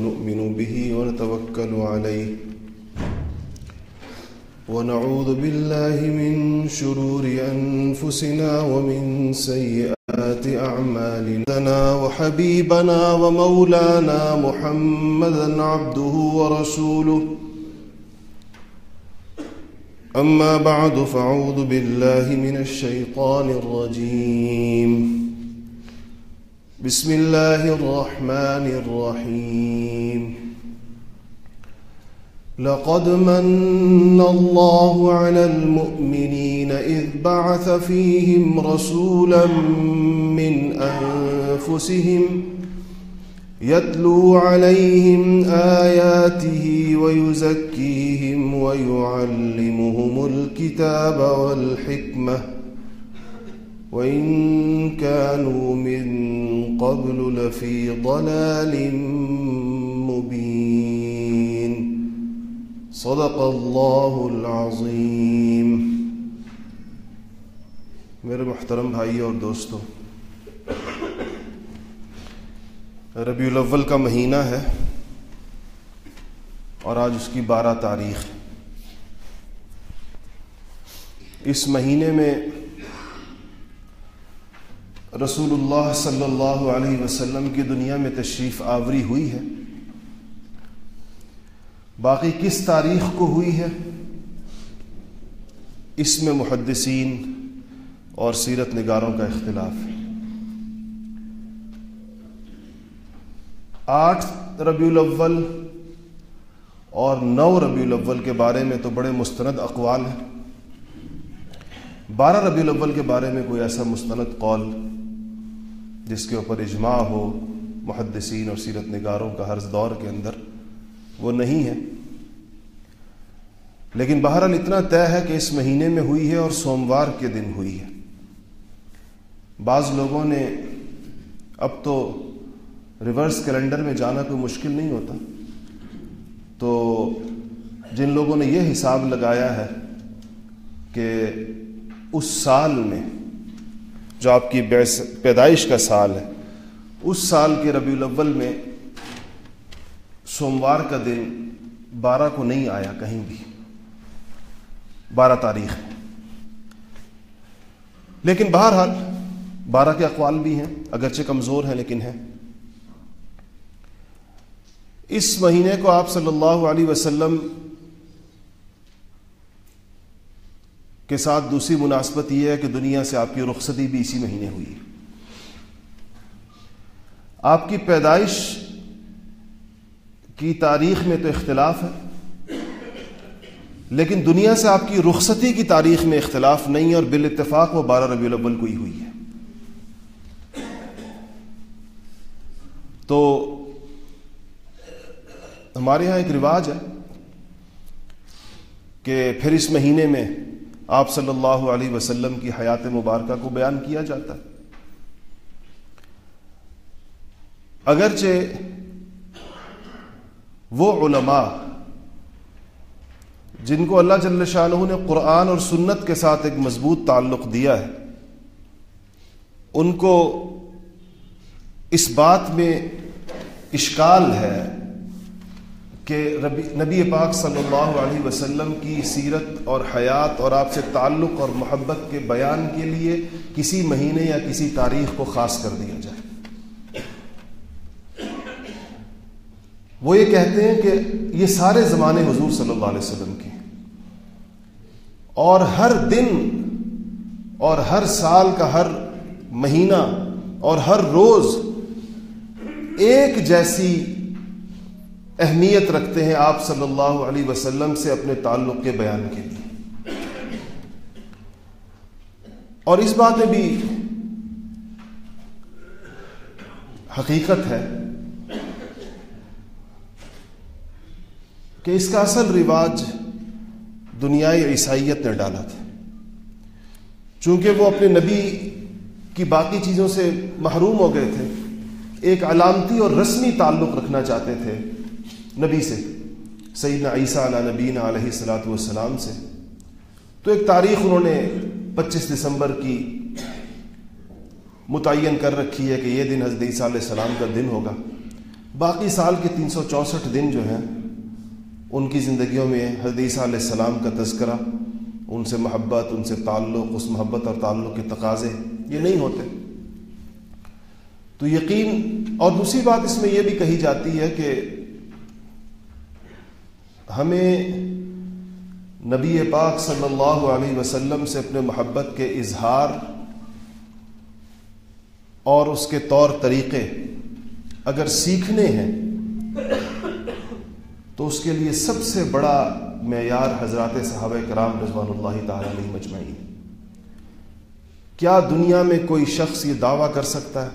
ونؤمن به ونتوكل عليه ونعوذ بالله من شرور أنفسنا ومن سيئات أعمالنا وحبيبنا ومولانا محمدا عبده ورسوله. أما بعد فاعوذ بالله من الشيطان الرجيم. بسم الله الرحمن الرحيم لقد من الله على المؤمنين إذ بعث فيهم رسولا من أنفسهم يتلو عليهم آياته ويزكيهم ويعلمهم الكتاب والحكمة وإن كانوا من قبل لفي ضلال مبين. صدق الله العظيم. میرے محترم بھائی اور دوستوں ربیع الاول کا مہینہ ہے اور آج اس کی بارہ تاریخ اس مہینے میں رسول اللہ صلی اللہ علیہ وسلم کی دنیا میں تشریف آوری ہوئی ہے؟ باقی کس تاریخ کو ہوئی ہے؟ اس میں محدثین اور سیرت نگاروں کا اختلاف ہے۔ آٹھ ربیع الاول اور نو ربیع الاول کے بارے میں تو بڑے مستند اقوال ہیں۔ بارہ ربیع الاول کے بارے میں کوئی ایسا مستند قول جس کے اوپر اجماع ہو محدثین اور سیرت نگاروں کا ہر دور کے اندر، وہ نہیں ہے۔ لیکن بہرحال اتنا طے ہے کہ اس مہینے میں ہوئی ہے اور سوموار کے دن ہوئی ہے۔ بعض لوگوں نے اب تو ریورس کیلنڈر میں جانا کوئی مشکل نہیں ہوتا۔ تو جن لوگوں نے یہ حساب لگایا ہے کہ اس سال میں جو آپ کی پیدائش کا سال ہے۔ اس سال کے ربیع الاول میں سوموار کا دن بارہ کو نہیں آیا کہیں بھی۔ بارہ تاریخ لیکن بہرحال بارہ کے اقوال بھی ہیں، اگرچہ کمزور ہیں لیکن ہیں۔ اس مہینے کو آپ صلی اللہ علیہ وسلم کے ساتھ دوسری مناسبت یہ ہے کہ دنیا سے آپ کی رخصتی بھی اسی مہینے ہوئی۔ آپ کی پیدائش کی تاریخ میں تو اختلاف ہے، لیکن دنیا سے آپ کی رخصتی کی تاریخ میں اختلاف نہیں ہے اور بال اتفاق وہ بارہ ربیع الاول کو ہی ہوئی ہے۔ تو ہمارے یہاں ایک رواج ہے کہ پھر اس مہینے میں آپ صلی اللہ علیہ وسلم کی حیات مبارکہ کو بیان کیا جاتا ہے۔ اگرچہ وہ علماء جن کو اللہ جل شاہ نے قرآن اور سنت کے ساتھ ایک مضبوط تعلق دیا ہے، ان کو اس بات میں اشکال ہے کہ نبی پاک صلی اللہ علیہ وسلم کی سیرت اور حیات اور آپ سے تعلق اور محبت کے بیان کے لیے کسی مہینے یا کسی تاریخ کو خاص کر دیا جائے۔ وہ یہ کہتے ہیں کہ یہ سارے زمانے حضور صلی اللہ علیہ وسلم کے۔ اور ہر دن اور ہر سال کا ہر مہینہ اور ہر روز ایک جیسی اہمیت رکھتے ہیں آپ صلی اللہ علیہ وسلم سے اپنے تعلق کے بیان کے لیے۔ اور اس بات میں بھی حقیقت ہے کہ اس کا اصل رواج دنیائے عیسائیت نے ڈالا تھا۔ چونکہ وہ اپنے نبی کی باقی چیزوں سے محروم ہو گئے تھے، ایک علامتی اور رسمی تعلق رکھنا چاہتے تھے نبی سے، سیدنا عیسیٰ علیہ نبین علیہ السلاۃ والسلام سے۔ تو ایک تاریخ انہوں نے پچیس دسمبر کی متعین کر رکھی ہے کہ یہ دن حضرت عیسیٰ علیہ السلام کا دن ہوگا۔ باقی سال کے تین سو چونسٹھ دن جو ہیں، ان کی زندگیوں میں حدیث علیہ السلام کا تذکرہ، ان سے محبت، ان سے تعلق، اس محبت اور تعلق کے تقاضے، یہ نہیں ہوتے۔ تو یقین، اور دوسری بات اس میں یہ بھی کہی جاتی ہے کہ ہمیں نبی پاک صلی اللہ علیہ وسلم سے اپنے محبت کے اظہار اور اس کے طور طریقے اگر سیکھنے ہیں تو اس کے لیے سب سے بڑا معیار حضرات صحابہ کرام رضوان اللہ تعالی علیہ مجمعین۔ کیا دنیا میں کوئی شخص یہ دعویٰ کر سکتا ہے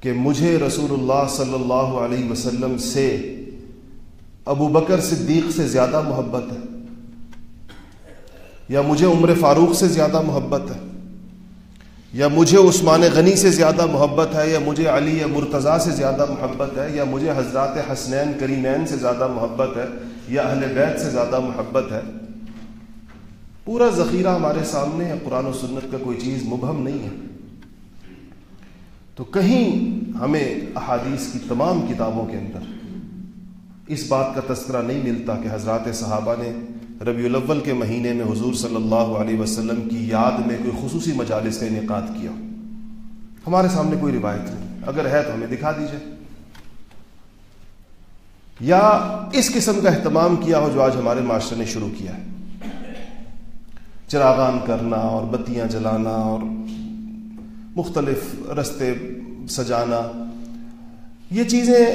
کہ مجھے رسول اللہ صلی اللہ علیہ وسلم سے ابو بکر صدیق سے زیادہ محبت ہے یا مجھے عمر فاروق سے زیادہ محبت ہے یا مجھے عثمان غنی سے زیادہ محبت ہے یا مجھے علی یا مرتضیٰ سے زیادہ محبت ہے یا مجھے حضرات حسنین کریمین سے زیادہ محبت ہے یا اہل بیت سے زیادہ محبت ہے پورا ذخیرہ ہمارے سامنے ہے، قرآن و سنت کا کوئی چیز مبہم نہیں ہے۔ تو کہیں ہمیں احادیث کی تمام کتابوں کے اندر اس بات کا تذکرہ نہیں ملتا کہ حضرات صحابہ نے ربیع الاول کے مہینے میں حضور صلی اللہ علیہ وسلم کی یاد میں کوئی خصوصی مجالس کا انعقاد کیا۔ ہمارے سامنے کوئی روایت نہیں۔ اگر ہے تو ہمیں دکھا دیجیے یا اس قسم کا اہتمام کیا ہو جو آج ہمارے معاشرے نے شروع کیا ہے۔ چراغان کرنا اور بتیاں جلانا اور مختلف رستے سجانا، یہ چیزیں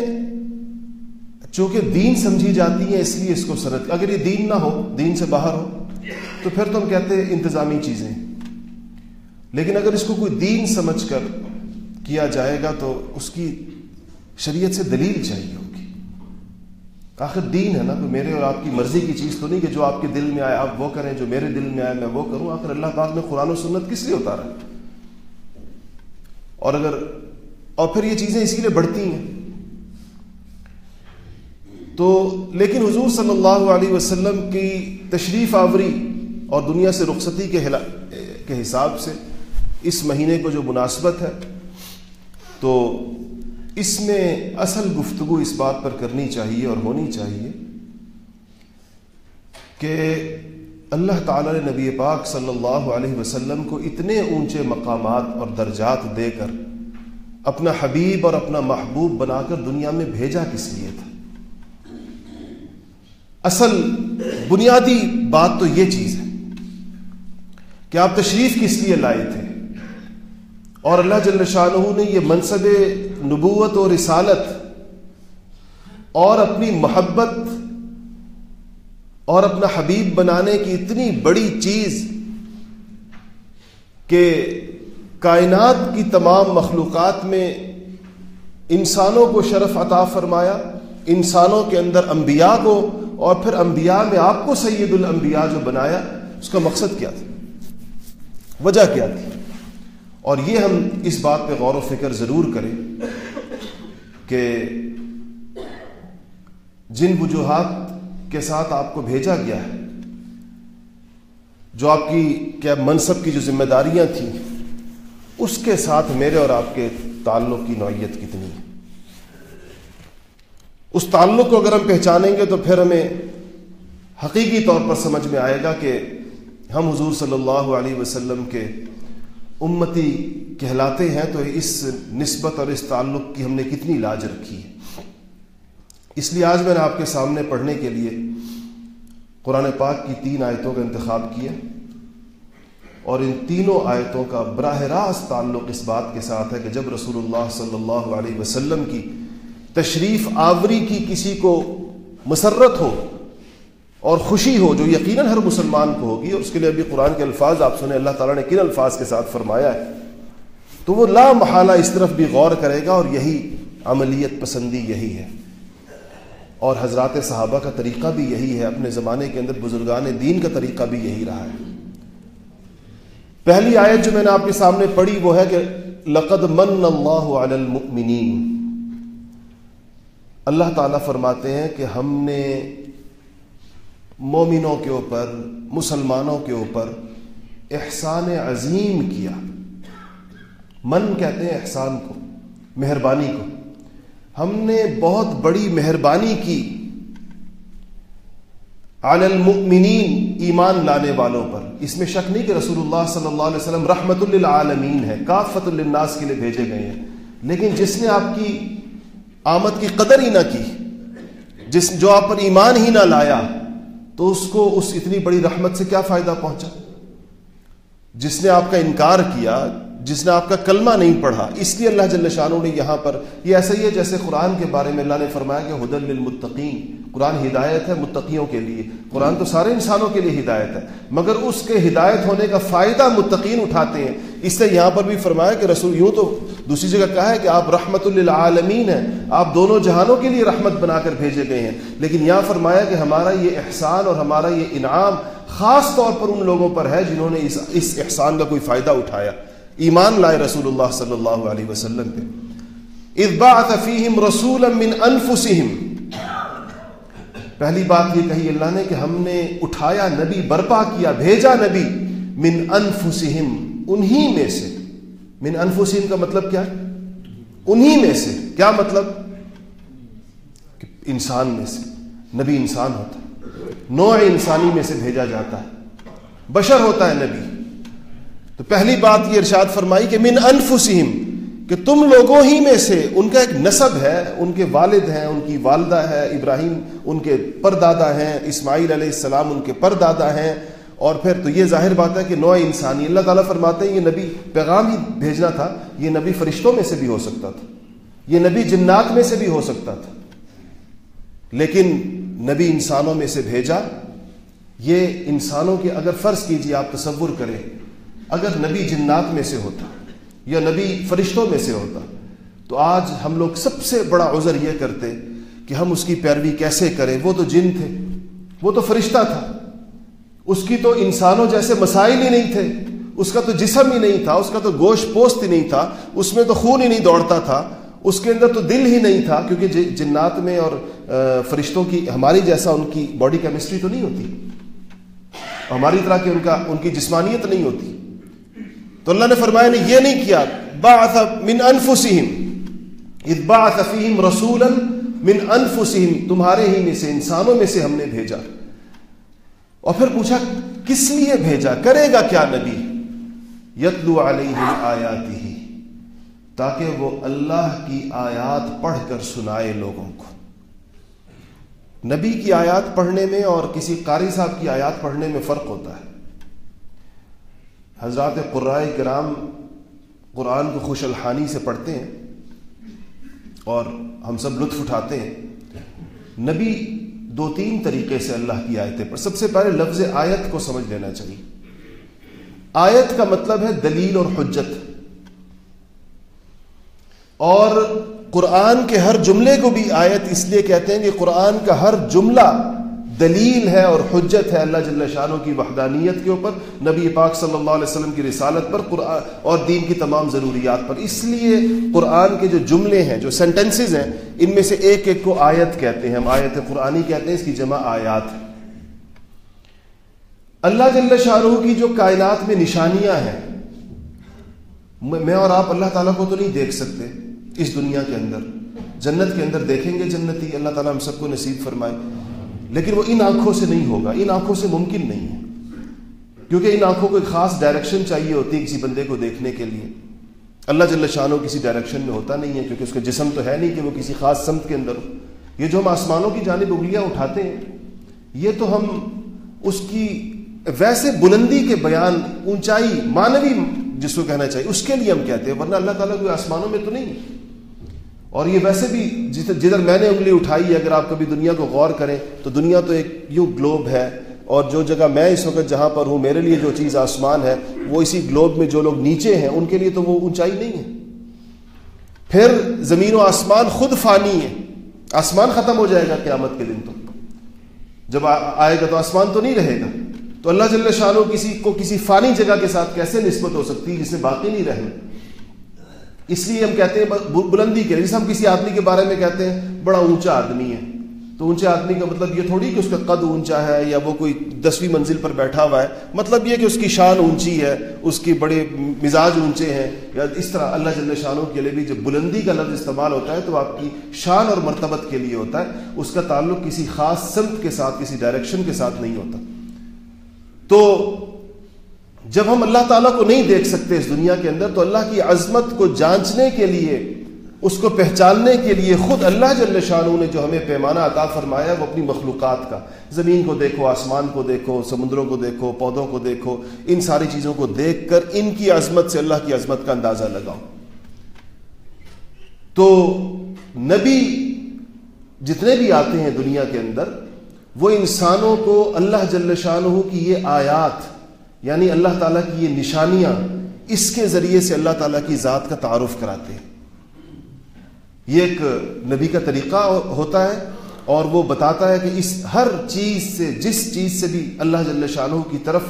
چونکہ دین سمجھی جاتی ہیں اس لیے اس کو سرد اگر یہ دین نہ ہو، دین سے باہر ہو، تو پھر تو ہم کہتے ہیں انتظامی چیزیں۔ لیکن اگر اس کو کوئی دین سمجھ کر کیا جائے گا تو اس کی شریعت سے دلیل چاہیے ہوگی۔ آخر دین ہے نا تو میرے اور آپ کی مرضی کی چیز تو نہیں کہ جو آپ کے دل میں آئے، آپ وہ کریں، جو میرے دل میں آئے، میں وہ کروں۔ آخر اللہ پاک نے قرآن و سنت کس لیے اتارا؟ اور اگر اور پھر یہ چیزیں اسی لیے بڑھتی ہیں۔ تو لیکن حضور صلی اللہ علیہ وسلم کی تشریف آوری اور دنیا سے رخصتی کے کے حساب سے اس مہینے کو جو مناسبت ہے، تو اس میں اصل گفتگو اس بات پر کرنی چاہیے اور ہونی چاہیے کہ اللہ تعالی نے نبی پاک صلی اللہ علیہ وسلم کو اتنے اونچے مقامات اور درجات دے کر اپنا حبیب اور اپنا محبوب بنا کر دنیا میں بھیجا کس لیے تھا؟ اصل بنیادی بات تو یہ چیز ہے کہ آپ تشریف کس لیے لائے تھے؟ اور اللہ جل شاہ نے یہ منصب نبوت اور رسالت اور اپنی محبت اور اپنا حبیب بنانے کی اتنی بڑی چیز کہ کائنات کی تمام مخلوقات میں انسانوں کو شرف عطا فرمایا انسانوں کے اندر انبیاء کو اور پھر انبیاء میں آپ کو سید الانبیاء جو بنایا، اس کا مقصد کیا تھا؟ وجہ کیا تھی؟ اور یہ ہم اس بات پہ غور و فکر ضرور کریں کہ جن وجوہات کے ساتھ آپ کو بھیجا گیا ہے، جو آپ کی کیا منصب کی جو ذمہ داریاں تھیں، اس کے ساتھ میرے اور آپ کے تعلق کی نوعیت کتنی اس تعلق کو اگر ہم پہچانیں گے تو پھر ہمیں حقیقی طور پر سمجھ میں آئے گا کہ ہم حضور صلی اللہ علیہ وسلم کے امتی کہلاتے ہیں تو اس نسبت اور اس تعلق کی ہم نے کتنی لاج رکھی ہے۔ اس لیے آج میں نے آپ کے سامنے پڑھنے کے لیے قرآن پاک کی تین آیتوں کا انتخاب کیا اور ان تینوں آیتوں کا براہ راست تعلق اس بات کے ساتھ ہے کہ جب رسول اللہ صلی اللہ علیہ وسلم کی تشریف آوری کی کسی کو مسرت ہو اور خوشی ہو، جو یقیناً ہر مسلمان کو ہوگی، اور اس کے لیے ابھی قرآن کے الفاظ آپ سنیں، اللہ تعالیٰ نے کن الفاظ کے ساتھ فرمایا ہے؟ تو وہ لا محالہ اس طرف بھی غور کرے گا، اور یہی عملیت پسندی یہی ہے۔ اور حضرات صحابہ کا طریقہ بھی یہی ہے، اپنے زمانے کے اندر بزرگان دین کا طریقہ بھی یہی رہا ہے۔ پہلی آیت جو میں نے آپ کے سامنے پڑھی وہ ہے کہ لقد من اللہ علی المؤمنین۔ اللہ تعالیٰ فرماتے ہیں کہ ہم نے مومنوں کے اوپر، مسلمانوں کے اوپر احسان عظیم کیا۔ من کہتے ہیں احسان کو، مہربانی کو۔ ہم نے بہت بڑی مہربانی کی علی المؤمنین ایمان لانے والوں پر۔ اس میں شک نہیں کہ رسول اللہ صلی اللہ علیہ وسلم رحمت للعالمین ہے کافت للناس کے لیے بھیجے گئے ہیں۔ لیکن جس نے آپ کی آمد کی قدر ہی نہ کی، جس جو آپ پر ایمان ہی نہ لایا، تو اس کو اس اتنی بڑی رحمت سے کیا فائدہ پہنچا؟ جس نے آپ کا انکار کیا، جس نے آپ کا کلمہ نہیں پڑھا، اس لیے اللہ جل شاہ نے یہاں پر، یہ ایسا ہی ہے جیسے قرآن کے بارے میں اللہ نے فرمایا کہ حدل للمتقین، قرآن ہدایت ہے متقیوں کے لیے، قرآن تو سارے انسانوں کے لیے ہدایت ہے، مگر اس کے ہدایت ہونے کا فائدہ متقین اٹھاتے ہیں۔ اس سے یہاں پر بھی فرمایا کہ رسول یوں تو دوسری جگہ کہا ہے کہ آپ رحمت للعالمین ہیں، آپ دونوں جہانوں کے لیے رحمت بنا کر بھیجے گئے ہیں۔ لیکن یہاں فرمایا کہ ہمارا یہ احسان اور ہمارا یہ انعام خاص طور پر ان لوگوں پر ہے جنہوں نے اس اس احسان کا کوئی فائدہ اٹھایا۔ ایمان لائے رسول اللہ صلی اللہ علیہ وسلم پہ۔ اذباعت فیہم رسولا من انفسہم۔ پہلی بات یہ کہی اللہ نے کہ ہم نے اٹھایا نبی، برپا کیا، بھیجا نبی من انفسہم، انہی میں سے۔ من انفسہم کا مطلب کیا ہے؟ انہی میں سے۔ کیا مطلب؟ انسان میں سے۔ نبی انسان ہوتا ہے۔ نوع انسانی میں سے بھیجا جاتا ہے۔ بشر ہوتا ہے نبی۔ تو پہلی بات یہ ارشاد فرمائی کہ من انفسہم، کہ تم لوگوں ہی میں سے۔ ان کا ایک نصب ہے، ان کے والد ہیں، ان کی والدہ ہے ابراہیم، ان کے پردادا ہیں، اسماعیل علیہ السلام ان کے پردادا ہیں۔ اور پھر تو یہ ظاہر بات ہے کہ نوع انسانی، اللہ تعالیٰ فرماتے ہیں یہ نبی پیغام ہی بھیجنا تھا، یہ نبی فرشتوں میں سے بھی ہو سکتا تھا، یہ نبی جنات میں سے بھی ہو سکتا تھا۔ لیکن نبی انسانوں میں سے بھیجا، یہ انسانوں کے اگر فرض کیجیے آپ تصور کریں، اگر نبی جنات میں سے ہوتا یا نبی فرشتوں میں سے ہوتا، تو آج ہم لوگ سب سے بڑا عذر یہ کرتے کہ ہم اس کی پیروی کیسے کریں۔ وہ تو جن تھے، وہ تو فرشتہ تھا۔ اس کی تو انسانوں جیسے مسائل ہی نہیں تھے۔ اس کا تو جسم ہی نہیں تھا، اس کا تو گوشت پوست ہی نہیں تھا، اس میں تو خون ہی نہیں دوڑتا تھا۔ اس کے اندر تو دل ہی نہیں تھا، کیونکہ جنات میں اور فرشتوں کی، ہماری جیسا ان کی باڈی کیمسٹری تو نہیں ہوتی۔ ہماری طرح کی ان کا، ان کی جسمانیت نہیں ہوتی۔ تو اللہ نے فرمایا نے یہ نہیں کیا۔ بعث من انفسہم۔ اذ بعث فیہم رسولا من انفسہم۔ تمہارے ہی میں سے، انسانوں میں سے ہم نے بھیجا۔ اور پھر پوچھا، کس لیے بھیجا؟ کرے گا کیا نبی؟ یتلو علیہ آیاتی ہی تاکہ وہ اللہ کی آیات پڑھ کر سنائے لوگوں کو۔ نبی کی آیات پڑھنے میں اور کسی قاری صاحب کی آیات پڑھنے میں فرق ہوتا ہے۔ حضرات قرائے کرام قرآن کو خوش الحانی سے پڑھتے ہیں اور ہم سب لطف اٹھاتے ہیں۔ نبی دو تین طریقے سے اللہ کی آیتیں پر سب سے پہلے لفظ آیت کو سمجھ لینا چاہیے۔ آیت کا مطلب ہے دلیل اور حجت۔ اور قرآن کے ہر جملے کو بھی آیت اس لیے کہتے ہیں کہ قرآن کا ہر جملہ دلیل ہے اور حجت ہے اللہ جل شاہ کی وحدانیت کے اوپر، نبی پاک صلی اللہ علیہ وسلم کی رسالت پر، قرآن اور دین کی تمام ضروریات پر۔ اس لیے قرآن کے جو جملے ہیں، جو سینٹنسز ہیں، ان میں سے ایک ایک کو آیت کہتے ہیں۔ ہم آیت قرآنی کہتے ہیں، اس کی جمع آیات۔ ہے اللہ جل شاہ کی جو کائنات میں نشانیاں ہیں میں اور آپ اللہ تعالیٰ کو تو نہیں دیکھ سکتے اس دنیا کے اندر۔ جنت کے اندر دیکھیں گے جنتی، اللہ تعالیٰ ہم سب کو نصیب فرمائے۔ لیکن وہ ان آنکھوں سے نہیں ہوگا، ان آنکھوں سے ممکن نہیں ہے۔ کیونکہ ان آنکھوں کو ایک خاص ڈائریکشن چاہیے ہوتی ہے کسی بندے کو دیکھنے کے لیے۔ اللہ جل شانو کسی ڈائریکشن میں ہوتا نہیں ہے، کیونکہ اس کا جسم تو ہے نہیں کہ وہ کسی خاص سمت کے اندر ہو۔ یہ جو ہم آسمانوں کی جانب اگلیاں اٹھاتے ہیں، یہ تو ہم اس کی ویسے بلندی کے بیان، اونچائی مانوی جس کو کہنا چاہیے، اس کے لیے ہم کہتے ہیں، ورنہ اللہ تعالیٰ کوئی آسمانوں میں تو نہیں۔ اور یہ ویسے بھی جدھر میں نے انگلی اٹھائی ہے، اگر آپ کبھی دنیا کو غور کریں، تو دنیا تو ایک یوں گلوب ہے۔ اور جو جگہ میں اس وقت جہاں پر ہوں، میرے لیے جو چیز آسمان ہے، وہ اسی گلوب میں جو لوگ نیچے ہیں، ان کے لیے تو وہ اونچائی نہیں ہے۔ پھر زمین و آسمان خود فانی ہے آسمان ختم ہو جائے گا قیامت کے دن تو۔ جب آئے گا تو آسمان تو نہیں رہے گا۔ تو اللہ جل شاہ کسی کو کسی فانی جگہ کے ساتھ کیسے نسبت ہو سکتی جس میں باقی نہیں رہنا اس لیے ہم کہتے ہیں بلندی کے جیسے ہم کسی آدمی کے بارے میں کہتے ہیں، بڑا اونچا آدمی ہے۔ تو اونچے آدمی کا مطلب یہ تھوڑی کہ اس کا قد اونچا ہے یا وہ کوئی دسویں منزل پر بیٹھا ہوا ہے۔ مطلب یہ کہ اس کی شان اونچی ہے، اس کی بڑے مزاج اونچے ہیں۔ یا اس طرح اللہ جل شانوں کے لیے بھی جب بلندی کا لفظ استعمال ہوتا ہے تو آپ کی شان اور مرتبت کے لیے ہوتا ہے۔ اس کا تعلق کسی خاص سمت کے ساتھ، کسی ڈائریکشن کے ساتھ نہیں ہوتا۔ تو جب ہم اللہ تعالیٰ کو نہیں دیکھ سکتے اس دنیا کے اندر، تو اللہ کی عظمت کو جانچنے کے لیے، اس کو پہچاننے کے لیے خود اللہ جل شاہ نے جو ہمیں پیمانہ عطا فرمایا وہ اپنی مخلوقات کا۔ زمین کو دیکھو، آسمان کو دیکھو، سمندروں کو دیکھو، پودوں کو دیکھو، ان ساری چیزوں کو دیکھ کر ان کی عظمت سے اللہ کی عظمت کا اندازہ لگاؤ۔ تو نبی جتنے بھی آتے ہیں دنیا کے اندر، وہ انسانوں کو اللہ جل شاہ کی یہ آیات یعنی اللہ تعالیٰ کی یہ نشانیاں اس کے ذریعے سے اللہ تعالیٰ کی ذات کا تعارف کراتے ہیں۔ یہ ایک نبی کا طریقہ ہوتا ہے اور وہ بتاتا ہے کہ اس ہر چیز سے، جس چیز سے بھی اللہ جل شاہ کی طرف،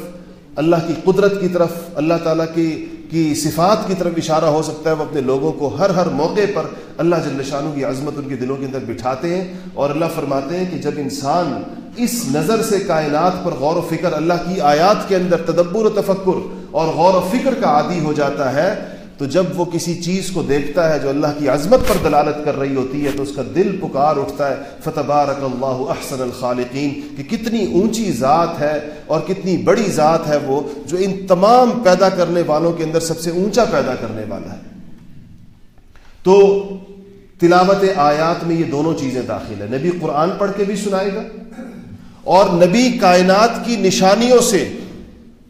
اللہ کی قدرت کی طرف، اللہ تعالیٰ کی کی صفات کی طرف اشارہ ہو سکتا ہے، وہ اپنے لوگوں کو ہر ہر موقع پر اللہ جل شاہ کی عظمت ان کے دلوں کے اندر بٹھاتے ہیں اور اللہ فرماتے ہیں کہ جب انسان اس نظر سے کائنات پر غور و فکر اللہ کی آیات کے اندر تدبر و تفکر اور غور و فکر کا عادی ہو جاتا ہے، تو جب وہ کسی چیز کو دیکھتا ہے جو اللہ کی عظمت پر دلالت کر رہی ہوتی ہے، تو اس کا دل پکار اٹھتا ہے فتح اللہ احسن الخالقین، کہ کتنی اونچی ذات ہے اور کتنی بڑی ذات ہے وہ، جو ان تمام پیدا کرنے والوں کے اندر سب سے اونچا پیدا کرنے والا ہے۔ تو تلاوت آیات میں یہ دونوں چیزیں داخل ہیں۔ نبی قرآن پڑھ کے بھی سنائے گا اور نبی کائنات کی نشانیوں سے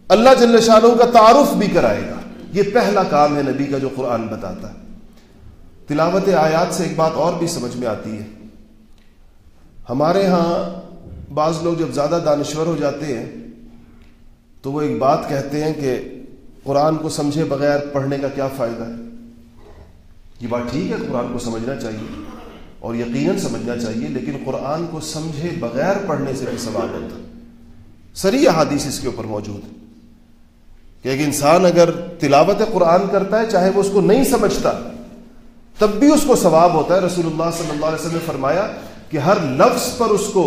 اللہ جل شاہ کا تعارف بھی کرائے گا۔ یہ پہلا کام ہے نبی کا جو قرآن بتاتا ہے۔ تلاوت آیات سے ایک بات اور بھی سمجھ میں آتی ہے۔ ہمارے ہاں بعض لوگ جب زیادہ دانشور ہو جاتے ہیں، تو وہ ایک بات کہتے ہیں کہ قرآن کو سمجھے بغیر پڑھنے کا کیا فائدہ ہے؟ یہ بات ٹھیک ہے، قرآن کو سمجھنا چاہیے۔ اور یقیناً سمجھنا چاہیے، لیکن قرآن کو سمجھے بغیر پڑھنے سے بھی سوال ہوتا سری احادیث اس کے اوپر موجود ہے کہ ایک انسان اگر تلاوت قرآن کرتا ہے، چاہے وہ اس کو نہیں سمجھتا، تب بھی اس کو ثواب ہوتا ہے۔ رسول اللہ صلی اللہ علیہ وسلم نے فرمایا کہ ہر لفظ پر اس کو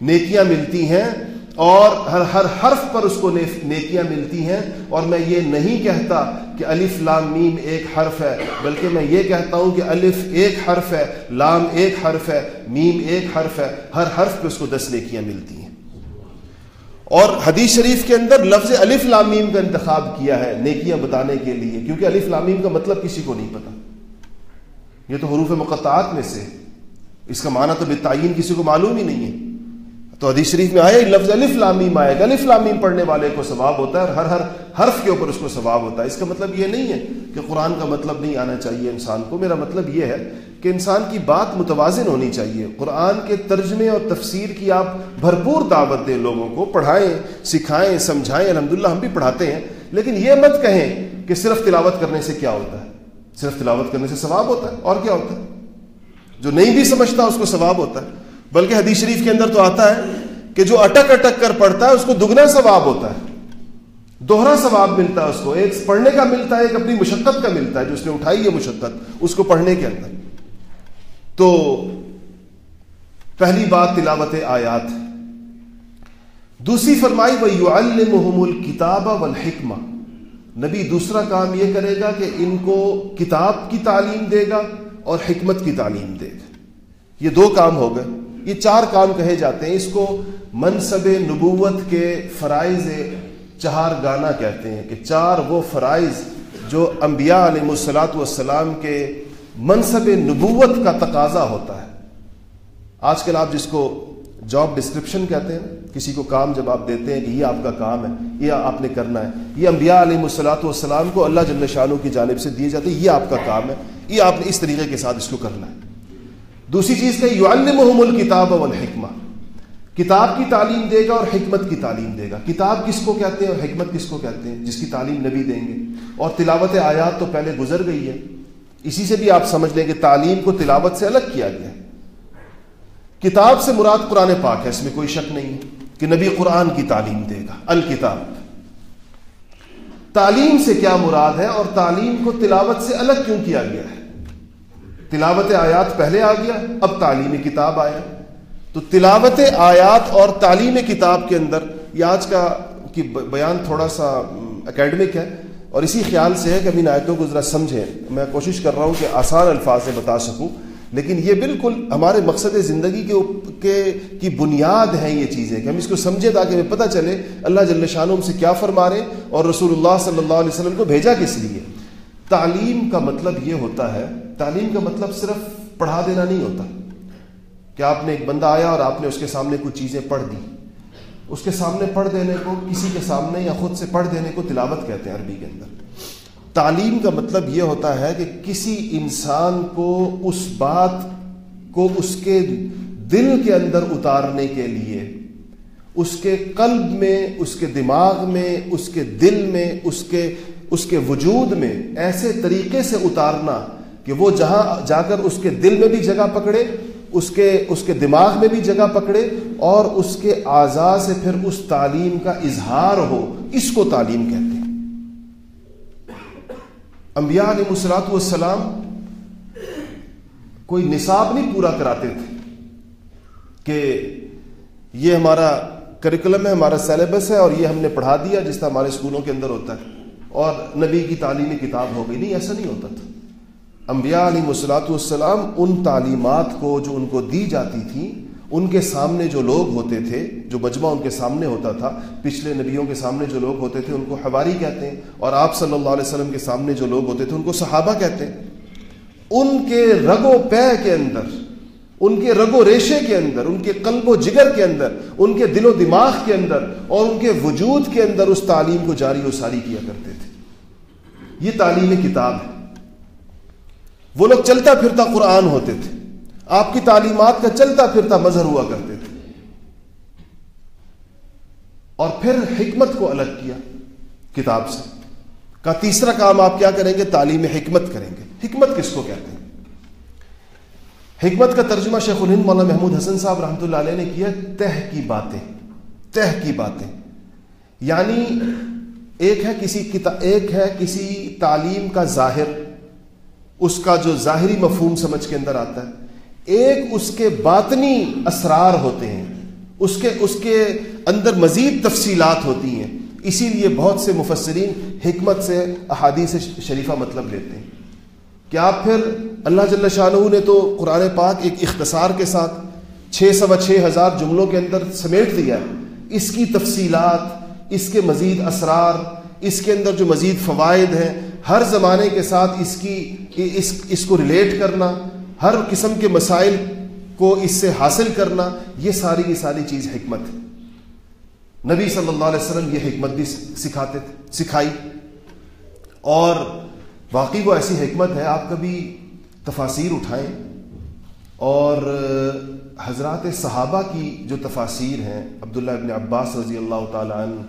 نیکیاں ملتی ہیں اور ہر ہر حرف پر اس کو نیکیاں ملتی ہیں اور میں یہ نہیں کہتا کہ الف لام میم ایک حرف ہے، بلکہ میں یہ کہتا ہوں کہ الف ایک حرف ہے، لام ایک حرف ہے، میم ایک حرف ہے، ہر حرف پہ اس کو دس نیکیاں ملتی ہیں۔ اور حدیث شریف کے اندر لفظ الف لامیم کا انتخاب کیا ہے نیکیاں بتانے کے لیے، کیونکہ الف لامیم کا مطلب کسی کو نہیں پتا۔ یہ تو حروف مقطعات میں سے اس کا معنی تو بے تعین کسی کو معلوم ہی نہیں ہے۔ تو حدیث شریف میں آیا لفظ الف لامیم آئے گا الف لامیم پڑھنے والے کو ثواب ہوتا ہے اور ہر ہر حرف کے اوپر اس کو ثواب ہوتا ہے۔ اس کا مطلب یہ نہیں ہے کہ قرآن کا مطلب نہیں آنا چاہیے انسان کو۔ میرا مطلب یہ ہے کہ انسان کی بات متوازن ہونی چاہیے۔ قرآن کے ترجمے اور تفسیر کی آپ بھرپور دعوت دیں لوگوں کو، پڑھائیں، سکھائیں، سمجھائیں۔ الحمدللہ، ہم بھی پڑھاتے ہیں۔ لیکن یہ مت کہیں کہ صرف تلاوت کرنے سے کیا ہوتا ہے؟ صرف تلاوت کرنے سے ثواب ہوتا ہے؟ اور کیا ہوتا ہے؟ جو نہیں بھی سمجھتا اس کو ثواب ہوتا ہے۔ بلکہ حدیث شریف کے اندر تو آتا ہے کہ جو اٹک اٹک کر پڑھتا ہے اس کو دگنا ثواب ہوتا ہے۔ دوہرا ثواب ملتا ہے اس کو۔ ایک پڑھنے کا ملتا ہے، ایک اپنی مشقت کا ملتا ہے جو اس نے اٹھائی ہے مشقت، اس کو پڑھنے کے اندر۔ تو پہلی بات تلاوت آیات۔ دوسری فرمائی وہ یو المحم الکتاب والحکمہ نبی دوسرا کام یہ کرے گا کہ ان کو کتاب کی تعلیم دے گا اور حکمت کی تعلیم دے گا۔ یہ دو کام ہو گئے۔ یہ چار کام کہے جاتے ہیں۔ اس کو منصب نبوت کے فرائض چہار گانا کہتے ہیں کہ چار وہ فرائض جو انبیاء علیہ السلاۃ والسلام کے منصب نبوت کا تقاضا ہوتا ہے۔ آج کل آپ جس کو جاب ڈسکرپشن کہتے ہیں، کسی کو کام جب آپ دیتے ہیں کہ یہ آپ کا کام ہے، یہ آپ نے کرنا ہے۔ یہ انبیاء علیہ السلاۃ والسلام کو اللہ جل شاہ کی جانب سے دیے جاتے ہیں، یہ آپ کا کام ہے، یہ آپ نے اس طریقے کے ساتھ اس کو کرنا ہے۔ دوسری چیز کہ یو الکتاب والحکمہ، کتاب کی تعلیم دے گا اور حکمت کی تعلیم دے گا۔ کتاب کس کو کہتے ہیں اور حکمت کس کو کہتے ہیں؟ جس کی تعلیم نبی دیں گے۔ اور تلاوت آیات تو پہلے گزر گئی ہے۔ اسی سے بھی آپ سمجھ لیں کہ تعلیم کو تلاوت سے الگ کیا گیا کتاب سے مراد قرآن پاک ہے، اس میں کوئی شک نہیں ہے کہ نبی قرآن کی تعلیم دے گا۔ الکتاب۔ تعلیم سے کیا مراد ہے اور تعلیم کو تلاوت سے الگ کیوں کیا گیا ہے؟ تلاوت آیات پہلے آ گیا، اب تعلیمی کتاب آیا۔ تو تلاوت آیات اور تعلیم کتاب کے اندر یہ آج کا کی بیان تھوڑا سا اکیڈمک ہے اور اسی خیال سے ہے کہ ابھی ان آیتوں کو ذرا سمجھیں۔ میں کوشش کر رہا ہوں کہ آسان الفاظ سے بتا سکوں، لیکن یہ بالکل ہمارے مقصد زندگی کے کی بنیاد ہیں یہ چیزیں کہ ہم اس کو سمجھیں تاکہ ہمیں پتہ چلے اللہ جل شاہ ہم سے کیا فرما رہے اور رسول اللہ صلی اللہ علیہ وسلم کو بھیجا کس لیے۔ تعلیم کا مطلب یہ ہوتا ہے تعلیم کا مطلب صرف پڑھا دینا نہیں ہوتا۔ کہ آپ نے ایک بندہ آیا اور آپ نے اس کے سامنے کچھ چیزیں پڑھ دی۔ اس کے سامنے پڑھ دینے کو، کسی کے سامنے یا خود سے پڑھ دینے کو تلاوت کہتے ہیں عربی کے اندر۔ تعلیم کا مطلب یہ ہوتا ہے کہ کسی انسان کو اس بات کو اس کے دل کے اندر اتارنے کے لیے، اس کے قلب میں، اس کے دماغ میں، اس کے دل میں، اس کے اس کے وجود میں ایسے طریقے سے اتارنا کہ وہ جہاں جا کر اس کے دل میں بھی جگہ پکڑے، اس کے اس کے دماغ میں بھی جگہ پکڑے اور اس کے اعضاء سے پھر اس تعلیم کا اظہار ہو، اس کو تعلیم کہتے ہیں۔ انبیاء علیہ مسلاط والسلام کوئی نصاب نہیں پورا کراتے تھے کہ یہ ہمارا کریکولم ہے، ہمارا سیلیبس ہے اور یہ ہم نے پڑھا دیا جس طرح ہمارے اسکولوں کے اندر ہوتا ہے اور نبی کی تعلیمی کتاب ہو گئی۔ نہیں، ایسا نہیں ہوتا تھا۔ انبیاء علیہ مسلاط والسلام ان تعلیمات کو جو ان کو دی جاتی تھیں ان کے سامنے جو لوگ ہوتے تھے، جو مجمع ان کے سامنے ہوتا تھا، پچھلے نبیوں کے سامنے جو لوگ ہوتے تھے، ان کو حواری کہتے ہیں، اور آپ صلی اللہ علیہ وسلم کے سامنے جو لوگ ہوتے تھے، ان کو صحابہ کہتے ہیں۔ ان کے رگ و پے کے اندر، ان کے رگ و ریشے کے اندر، ان کے قلب و جگر کے اندر، ان کے دل و دماغ کے اندر، اور ان کے وجود کے اندر اس تعلیم کو جاری و ساری کیا کرتے تھے۔ یہ تعلیم کتاب ہے۔ وہ لوگ چلتا پھرتا قرآن ہوتے تھے۔ آپ کی تعلیمات کا چلتا پھرتا مظہر ہوا کرتے تھے۔ اور پھر حکمت کو الگ کیا کتاب سے۔ کا تیسرا کام آپ کیا کریں گے؟ تعلیم حکمت کریں گے۔ حکمت کس کو کہتے ہیں؟ حکمت کا ترجمہ شیخ الہند مولانا محمود حسن صاحب رحمۃ اللہ علیہ نے کیا تہ کی باتیں۔ تہ کی باتیں۔ یعنی ایک ہے کسی ایک ہے کسی تعلیم کا ظاہر۔ اس کا جو ظاہری مفہوم سمجھ کے اندر آتا ہے، ایک اس کے باطنی اسرار ہوتے ہیں، اس کے اس کے اندر مزید تفصیلات ہوتی ہیں۔ اسی لیے بہت سے مفسرین حکمت سے احادیث شریفہ مطلب لیتے ہیں۔ کہ آپ پھر اللہ جل شاہ نے تو قرآن پاک ایک اختصار کے ساتھ چھ سوا چھ ہزار جملوں کے اندر سمیٹ دیا ہے۔ اس کی تفصیلات، اس کے مزید اسرار، اس کے اندر جو مزید فوائد ہیں ہر زمانے کے ساتھ اس کی، اس اس کو ریلیٹ کرنا، ہر قسم کے مسائل کو اس سے حاصل کرنا، یہ ساری کی ساری چیز حکمت ہے۔ نبی صلی اللہ علیہ وسلم یہ حکمت بھی سکھاتے تھے، سکھائی۔ اور واقعی وہ ایسی حکمت ہے، آپ کبھی تفاصیر اٹھائیں۔ اور حضرات صحابہ کی جو تفاصیر ہیں، عبداللہ ابن عباس رضی اللہ تعالیٰ عنہ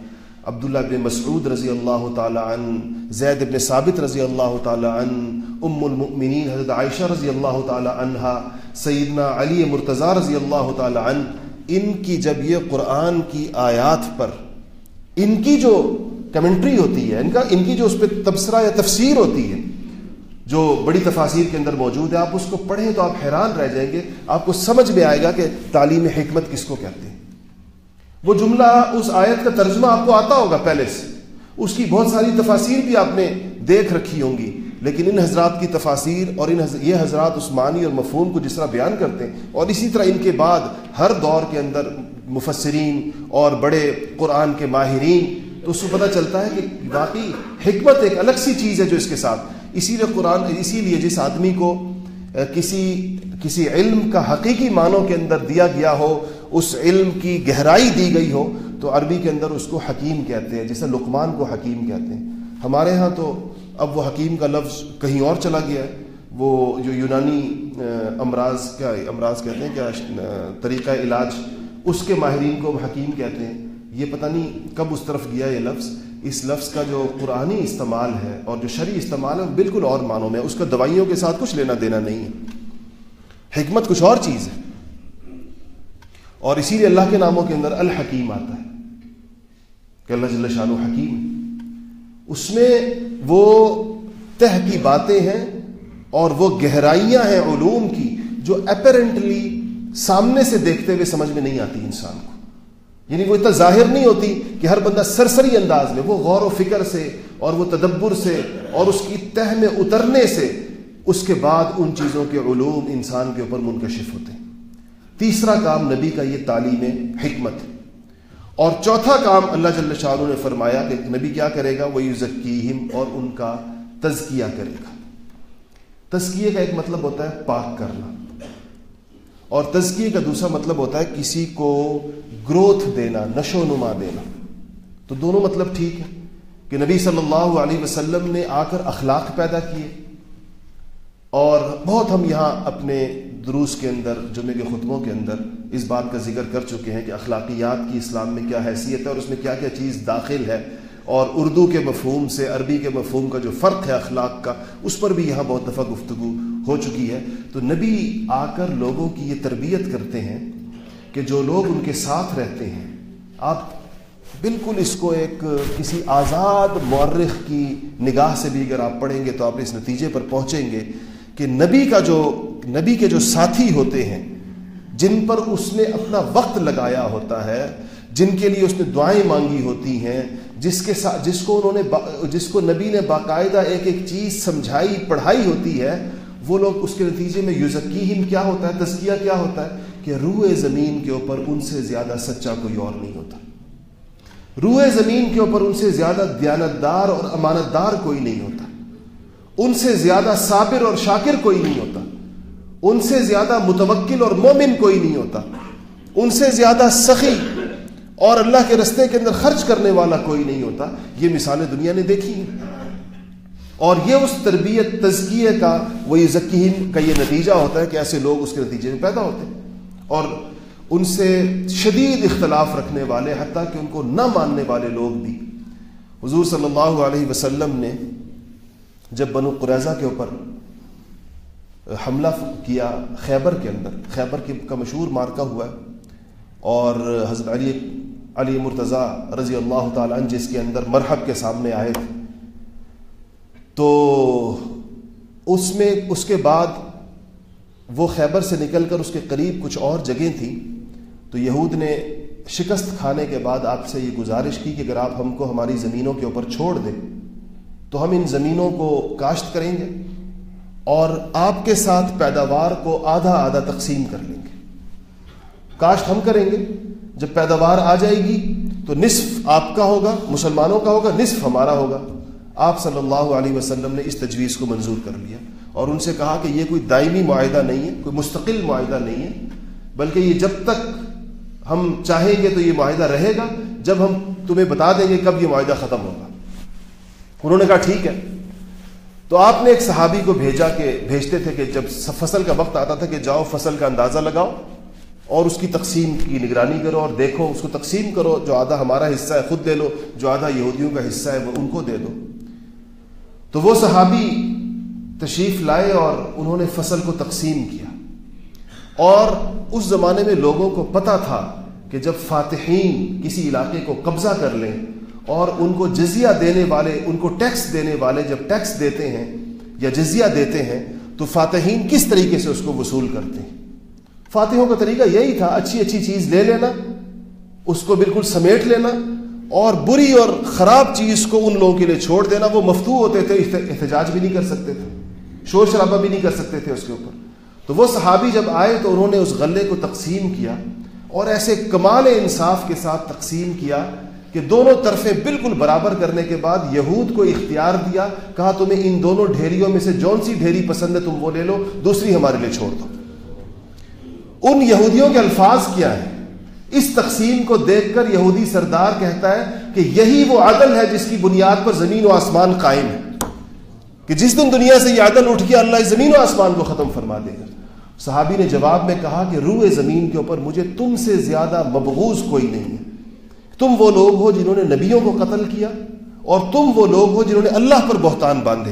عبداللہ ابن مسعود رضی اللہ تعالیٰ عنہ، زید ابن ثابت رضی اللہ تعالیٰ عنہ، ام المؤمنین حضرت عائشہ رضی اللہ تعالی عنہا، سیدنا علی مرتضی رضی اللہ تعالی عنہ، ان کی جب یہ قرآن کی آیات پر، ان کی جو کمنٹری ہوتی ہے، ان کا، ان کی جو اس پہ تبصرہ یا تفسیر ہوتی ہے، جو بڑی تفاصیر کے اندر موجود ہے، آپ اس کو پڑھیں تو آپ حیران رہ جائیں گے، آپ کو سمجھ میں آئے گا کہ تعلیم حکمت کس کو کہتے ہیں۔ وہ جملہ اس آیت کا ترجمہ آپ کو آتا ہوگا پہلے سے۔ اس کی بہت ساری تفاصیر بھی آپ نے دیکھ رکھی ہوں گی، لیکن ان حضرات کی تفاصیر اور ان یہ حضرات عثمانی اور مفہوم کو جس طرح بیان کرتے ہیں، اور اسی طرح ان کے بعد ہر دور کے اندر مفسرین اور بڑے قرآن کے ماہرین، تو اس کو پتہ چلتا ہے کہ باقی حکمت ایک الگ سی چیز ہے جو اس کے ساتھ۔ اسی لیے قرآن، اسی لیے جس آدمی کو کسی کسی علم کا حقیقی معنوں کے اندر دیا گیا ہو اس علم کی گہرائی دی گئی ہو، تو عربی کے اندر اس کو حکیم کہتے ہیں جسے لقمان کو حکیم کہتے ہیں۔ ہمارے ہاں تو اب وہ حکیم کا لفظ کہیں اور چلا گیا ہے۔ وہ جو یونانی امراض کیا امراض کہتے ہیں، کیا طریقہ علاج، اس کے ماہرین کو حکیم کہتے ہیں۔ یہ پتہ نہیں کب اس طرف گیا یہ لفظ۔ اس لفظ کا جو قرآنی استعمال ہے اور جو شرعی استعمال ہے بالکل اور معنوں میں اس کا دوائیوں کے ساتھ کچھ لینا دینا نہیں ہے۔ حکمت کچھ اور چیز ہے۔ اور اسی لیے اللہ کے ناموں کے اندر الحکیم آتا ہے کہ اللہ جل شاہ حکیم اس میں وہ تہ کی باتیں ہیں اور وہ گہرائیاں ہیں علوم کی جو اپیرنٹلی سامنے سے دیکھتے ہوئے سمجھ میں نہیں آتی انسان کو۔ یعنی وہ اتنا ظاہر نہیں ہوتی کہ ہر بندہ سرسری انداز میں، وہ غور و فکر سے اور وہ تدبر سے اور اس کی تہ میں اترنے سے اس کے بعد ان چیزوں کے علوم انسان کے اوپر منکشف ہوتے ہیں۔ تیسرا کام نبی کا یہ تعلیم حکمت ہے۔ اور چوتھا کام اللہ جل شاہ نے فرمایا کہ نبی کیا کرے گا؟ وہ یوزکیم اور ان کا تزکیہ کرے گا۔ تزکیے کا ایک مطلب ہوتا ہے پاک کرنا۔ اور تزکیے کا دوسرا مطلب ہوتا ہے کسی کو گروتھ دینا، نشو نما دینا۔ تو دونوں مطلب ٹھیک ہے کہ نبی صلی اللہ علیہ وسلم نے آ کر اخلاق پیدا کیے۔ اور بہت ہم یہاں اپنے دروس کے اندر، جمعے کے خطبوں کے اندر اس بات کا ذکر کر چکے ہیں کہ اخلاقیات کی اسلام میں کیا حیثیت ہے اور اس میں کیا کیا چیز داخل ہے اور اردو کے مفہوم سے عربی کے مفہوم کا جو فرق ہے اخلاق کا، اس پر بھی یہاں بہت دفعہ گفتگو ہو چکی ہے۔ تو نبی آ کر لوگوں کی یہ تربیت کرتے ہیں کہ جو لوگ ان کے ساتھ رہتے ہیں، آپ بالکل اس کو ایک کسی آزاد مورخ کی نگاہ سے بھی اگر آپ پڑھیں گے تو آپ اس نتیجے پر پہنچیں گے کہ نبی کا جو نبی کے جو ساتھی ہوتے ہیں، جن پر اس نے اپنا وقت لگایا ہوتا ہے، جن کے لیے اس نے دعائیں مانگی ہوتی ہیں، جس کے ساتھ جس کو انہوں نے جس کو نبی نے باقاعدہ ایک ایک چیز سمجھائی، پڑھائی ہوتی ہے، وہ لوگ اس کے نتیجے میں یوزکیم کیا ہوتا ہے، تزکیہ کیا ہوتا ہے؟ کہ روح زمین کے اوپر ان سے زیادہ سچا کوئی اور نہیں ہوتا۔ روح زمین کے اوپر ان سے زیادہ دیانتدار اور امانت دار کوئی نہیں ہوتا۔ ان سے زیادہ صابر اور شاکر کوئی نہیں ہوتا۔ ان سے زیادہ متوکل اور مومن کوئی نہیں ہوتا۔ ان سے زیادہ سخی اور اللہ کے رستے کے اندر خرچ کرنے والا کوئی نہیں ہوتا۔ یہ مثالیں دنیا نے دیکھی ہیں۔ اور یہ اس تربیت، تزکیے کا وہی ذکین کا یہ نتیجہ ہوتا ہے کہ ایسے لوگ اس کے نتیجے میں پیدا ہوتے ہیں۔ اور ان سے شدید اختلاف رکھنے والے، حتیٰ کہ ان کو نہ ماننے والے لوگ بھی۔ حضور صلی اللہ علیہ وسلم نے جب بنو قریضہ کے اوپر حملہ کیا خیبر کے اندر، خیبر کے کا مشہور مارکا ہوا ہے اور حضرت علی علی مرتضیٰ رضی اللہ تعالیٰ عنہ جس کے اندر مرحب کے سامنے آئے تھے۔ تو اس میں، اس کے بعد وہ خیبر سے نکل کر اس کے قریب کچھ اور جگہیں تھیں۔ تو یہود نے شکست کھانے کے بعد آپ سے یہ گزارش کی کہ اگر آپ ہم کو ہماری زمینوں کے اوپر چھوڑ دیں تو ہم ان زمینوں کو کاشت کریں گے اور آپ کے ساتھ پیداوار کو آدھا آدھا تقسیم کر لیں گے۔ کاشت ہم کریں گے۔ جب پیداوار آ جائے گی تو نصف آپ کا ہوگا، مسلمانوں کا ہوگا، نصف ہمارا ہوگا۔ آپ صلی اللہ علیہ وسلم نے اس تجویز کو منظور کر لیا اور ان سے کہا کہ یہ کوئی دائمی معاہدہ نہیں ہے، کوئی مستقل معاہدہ نہیں ہے، بلکہ یہ جب تک ہم چاہیں گے تو یہ معاہدہ رہے گا، جب ہم تمہیں بتا دیں گے کب یہ معاہدہ ختم ہوگا۔ انہوں نے کہا، ٹھیک ہے. تو آپ نے ایک صحابی کو بھیجا کہ بھیجتے تھے کہ جب فصل کا وقت آتا تھا کہ جاؤ، فصل کا اندازہ لگاؤ اور اس کی تقسیم کی نگرانی کرو اور دیکھو، اس کو تقسیم کرو، جو آدھا ہمارا حصہ ہے خود لے لو، جو آدھا یہودیوں کا حصہ ہے وہ ان کو دے دو۔ تو وہ صحابی تشریف لائے اور انہوں نے فصل کو تقسیم کیا۔ اور اس زمانے میں لوگوں کو پتا تھا کہ جب فاتحین کسی علاقے کو قبضہ کر لیں اور ان کو جزیہ دینے والے، ان کو ٹیکس دینے والے جب ٹیکس دیتے ہیں یا جزیہ دیتے ہیں، تو فاتحین کس طریقے سے اس کو وصول کرتے ہیں؟ فاتحوں کا طریقہ یہی تھا، اچھی اچھی چیز لے لینا، اس کو بالکل سمیٹ لینا اور بری اور خراب چیز کو ان لوگوں کے لیے چھوڑ دینا۔ وہ مفتو ہوتے تھے احتجاج بھی نہیں کر سکتے تھے، شور شرابہ بھی نہیں کر سکتے تھے اس کے اوپر۔ تو وہ صحابی جب آئے تو انہوں نے اس غلے کو تقسیم کیا اور ایسے کمال انصاف کے ساتھ تقسیم کیا کہ دونوں طرفیں بالکل برابر کرنے کے بعد یہود کو اختیار دیا، کہا تمہیں ان دونوں ڈھیریوں میں سے جون سی ڈھیری پسند ہے، تم وہ لے لو، دوسری ہمارے لیے چھوڑ دو۔ ان یہودیوں کے الفاظ کیا ہیں؟ اس تقسیم کو دیکھ کر یہودی سردار کہتا ہے کہ یہی وہ عدل ہے جس کی بنیاد پر زمین و آسمان قائم ہے۔ کہ جس دن دنیا سے یہ عدل اٹھ گیا، اللہ زمین و آسمان کو ختم فرما دے گا۔ صحابی نے جواب میں کہا کہ روح زمین کے اوپر مجھے تم سے زیادہ مبغوض کوئی نہیں ہے۔ تم وہ لوگ ہو جنہوں نے نبیوں کو قتل کیا اور تم وہ لوگ ہو جنہوں نے اللہ پر بہتان باندھے۔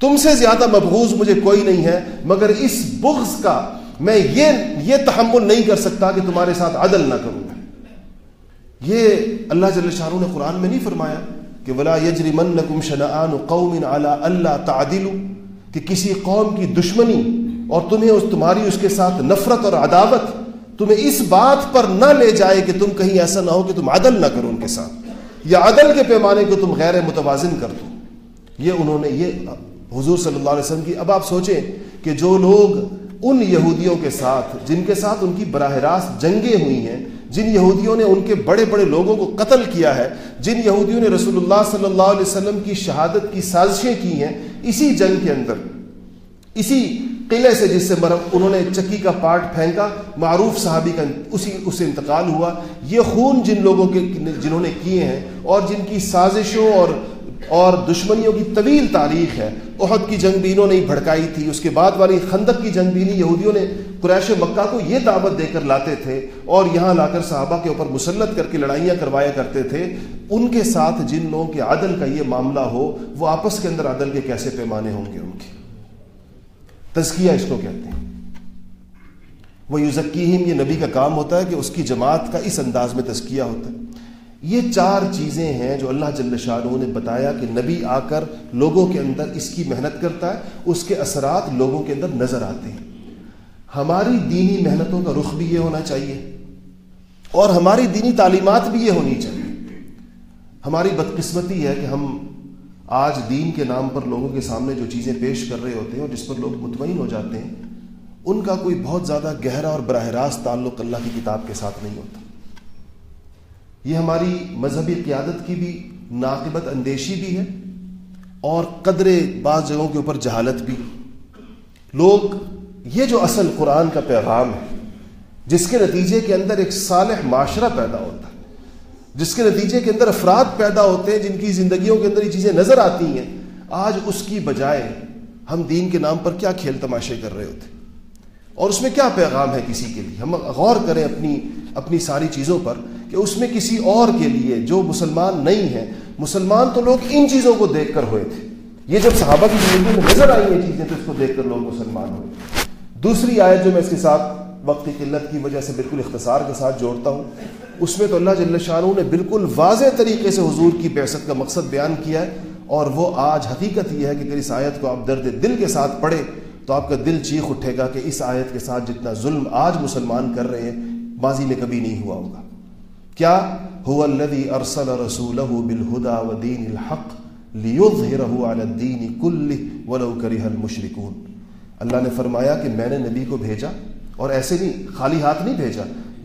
تم سے زیادہ مبغوض مجھے کوئی نہیں ہے، مگر اس بغض کا میں یہ یہ تحمل نہیں کر سکتا کہ تمہارے ساتھ عدل نہ کروں۔ یہ اللہ جل شاہ نے قرآن میں نہیں فرمایا کہ ولا یجری من کم شنعان قوم اللہ تعدل کہ کسی قوم کی دشمنی اور تمہیں اس، تمہاری اس کے ساتھ نفرت اور عداوت تمہیں اس بات پر نہ لے جائے کہ تم کہیں ایسا نہ ہو کہ تم عدل نہ کرو ان کے ساتھ، یا عدل کے پیمانے کو تم غیر متوازن کر دو۔ یہ انہوں نے، یہ حضور صلی اللہ علیہ وسلم کی، اب آپ سوچیں کہ جو لوگ ان یہودیوں کے ساتھ، جن کے ساتھ ان کی براہ راست جنگیں ہوئی ہیں، جن یہودیوں نے ان کے بڑے بڑے لوگوں کو قتل کیا ہے، جن یہودیوں نے رسول اللہ صلی اللہ علیہ وسلم کی شہادت کی سازشیں کی ہیں، اسی جنگ کے اندر، اسی قلعے سے جس سے مرم انہوں نے چکی کا پارٹ پھینکا، معروف صحابی کا اسی اس سے انتقال ہوا۔ یہ خون جن لوگوں کے جنہوں نے کیے ہیں اور جن کی سازشوں اور اور دشمنیوں کی طویل تاریخ ہے۔ عہد کی جنگ بھی انہوں نے بھڑکائی تھی۔ اس کے بعد والی خندق کی جنگ بھی نہیں، یہودیوں نے قریش مکہ کو یہ دعوت دے کر لاتے تھے اور یہاں لا کر صحابہ کے اوپر مسلط کر کے لڑائیاں کروایا کرتے تھے۔ ان کے ساتھ جن لوگوں کے عدل کا یہ معاملہ ہو، وہ آپس کے اندر عدل کے کیسے پیمانے ہوں گے ان کے؟ تزکیہ اس کو کہتے ہیں۔ وہ یوزکیم یہ نبی کا کام ہوتا ہے کہ اس کی جماعت کا اس انداز میں تزکیہ ہوتا ہے۔ یہ چار چیزیں ہیں جو اللہ جل شاہ نے بتایا کہ نبی آ کر لوگوں کے اندر اس کی محنت کرتا ہے، اس کے اثرات لوگوں کے اندر نظر آتے ہیں۔ ہماری دینی محنتوں کا رخ بھی یہ ہونا چاہیے اور ہماری دینی تعلیمات بھی یہ ہونی چاہیے۔ ہماری بدقسمتی ہے کہ ہم آج دین کے نام پر لوگوں کے سامنے جو چیزیں پیش کر رہے ہوتے ہیں اور جس پر لوگ مطمئن ہو جاتے ہیں، ان کا کوئی بہت زیادہ گہرا اور براہ راست تعلق اللہ کی کتاب کے ساتھ نہیں ہوتا۔ یہ ہماری مذہبی قیادت کی بھی ناقبت اندیشی بھی ہے اور قدر بعض جگہوں کے اوپر جہالت بھی۔ لوگ، یہ جو اصل قرآن کا پیغام ہے، جس کے نتیجے کے اندر ایک صالح معاشرہ پیدا ہوتا ہے۔ جس کے نتیجے کے اندر افراد پیدا ہوتے ہیں، جن کی زندگیوں کے اندر یہ چیزیں نظر آتی ہیں، آج اس کی بجائے ہم دین کے نام پر کیا کھیل تماشے کر رہے ہوتے؟ اور اس میں کیا پیغام ہے کسی کے لیے؟ ہم غور کریں اپنی اپنی ساری چیزوں پر کہ اس میں کسی اور کے لیے جو مسلمان نہیں ہے مسلمان تو لوگ ان چیزوں کو دیکھ کر ہوئے تھے۔ یہ جب صحابہ کی زندگی میں نظر آئی یہ چیزیں، تو اس کو دیکھ کر لوگ مسلمان ہوئے۔ دوسری آیت جو میں اس کے ساتھ وقت کی قلت کی وجہ سے بالکل اختصار کے ساتھ جوڑتا ہوں۔ اس میں تو اللہ جل شاہ نے بالکل واضح طریقے سے حضور کی بیست کا مقصد بیان کیا ہے اور وہ آج حقیقت یہ ہے کہ اگر اس آیت کو آپ درد دل کے ساتھ پڑھے تو آپ کا دل چیخ اٹھے گا کہ اس آیت کے ساتھ جتنا ظلم آج مسلمان کر رہے ہیں ماضی میں کبھی نہیں ہوا ہوگا۔ کیا؟ هو الذي ارسل رسوله بالهدى ودين الحق ليظهره على الدين كله ولو كره المشركون اللہ نے فرمایا کہ میں نے نبی کو بھیجا۔ اور ایسے نہیں، خالی ہاتھ نہیں بھیجا،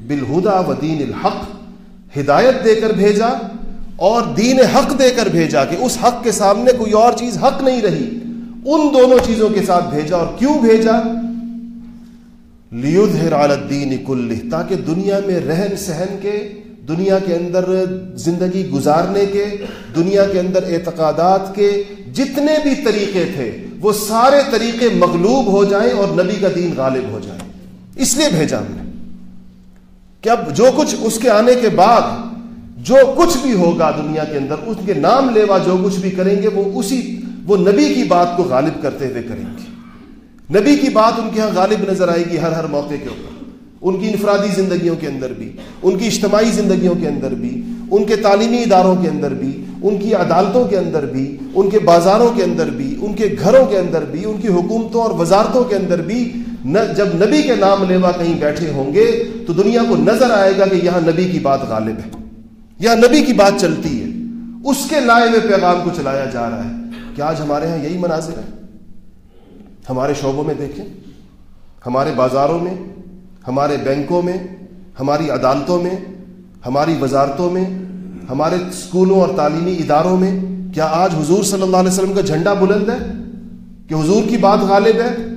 بالہدا و دین الحق، ہدایت دے کر بھیجا اور دین حق دے کر بھیجا کہ اس حق کے سامنے کوئی اور چیز حق نہیں رہی۔ ان دونوں چیزوں کے ساتھ بھیجا اور کیوں بھیجا؟ لیدھر علی الدین کلہ تاکہ دنیا میں رہن سہن کے، دنیا کے اندر زندگی گزارنے کے، دنیا کے اندر اعتقادات کے جتنے بھی طریقے تھے، وہ سارے طریقے مغلوب ہو جائیں اور نبی کا دین غالب ہو جائے۔ اس لیے بھیجا ہم نے کہ اب جو کچھ اس کے آنے کے بعد جو کچھ بھی ہوگا دنیا کے اندر، اس کے نام لیوا جو کچھ بھی کریں گے، وہ اسی، وہ نبی کی بات کو غالب کرتے ہوئے کریں گے۔ نبی کی بات ان کے ہاں غالب نظر آئے گی ہر ہر موقع کے اوپر۔ ان کی انفرادی زندگیوں کے اندر بھی، ان کی اجتماعی زندگیوں کے اندر بھی، ان کے تعلیمی اداروں کے اندر بھی، ان کی عدالتوں کے اندر بھی، ان کے بازاروں کے اندر بھی، ان کے گھروں کے اندر بھی، ان کی حکومتوں اور وزارتوں کے اندر بھی جب نبی کے نام لیوا کہیں بیٹھے ہوں گے تو دنیا کو نظر آئے گا کہ یہاں نبی کی بات غالب ہے، یہاں نبی کی بات چلتی ہے، اس کے لائے ہوئے پیغام کو چلایا جا رہا ہے۔ کہ آج ہمارے ہاں یہی مناظر ہے ہمارے شعبوں میں دیکھیں، ہمارے بازاروں میں، ہمارے بینکوں میں، ہماری عدالتوں میں، ہماری وزارتوں میں، ہمارے اسکولوں اور تعلیمی اداروں میں، کیا آج حضور صلی اللہ علیہ وسلم کا جھنڈا بلند ہے کہ حضور کی بات غالب ہے؟